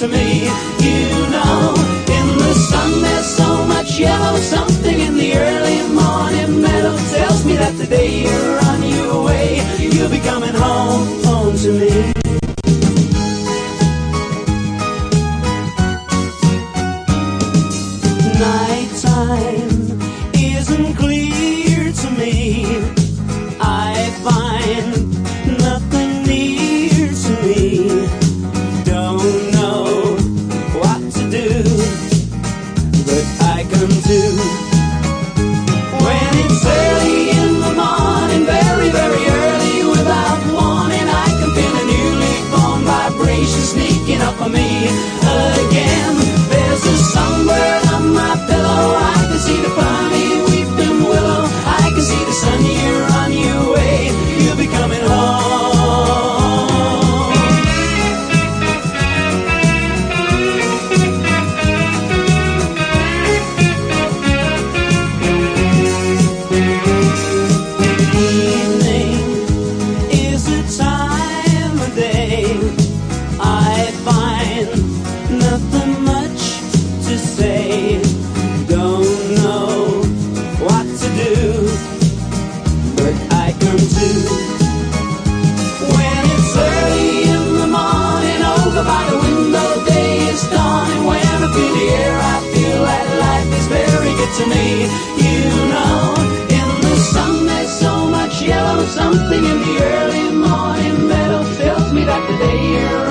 to me. You know, in the sun there's so much yellow. Something in the early morning meadow tells me that the day you're on your way, you'll be coming home, home to me. Nighttime isn't clear to me. I find to me. You know, in the sun there's so much yellow, something in the early morning meadow tells me that the day you're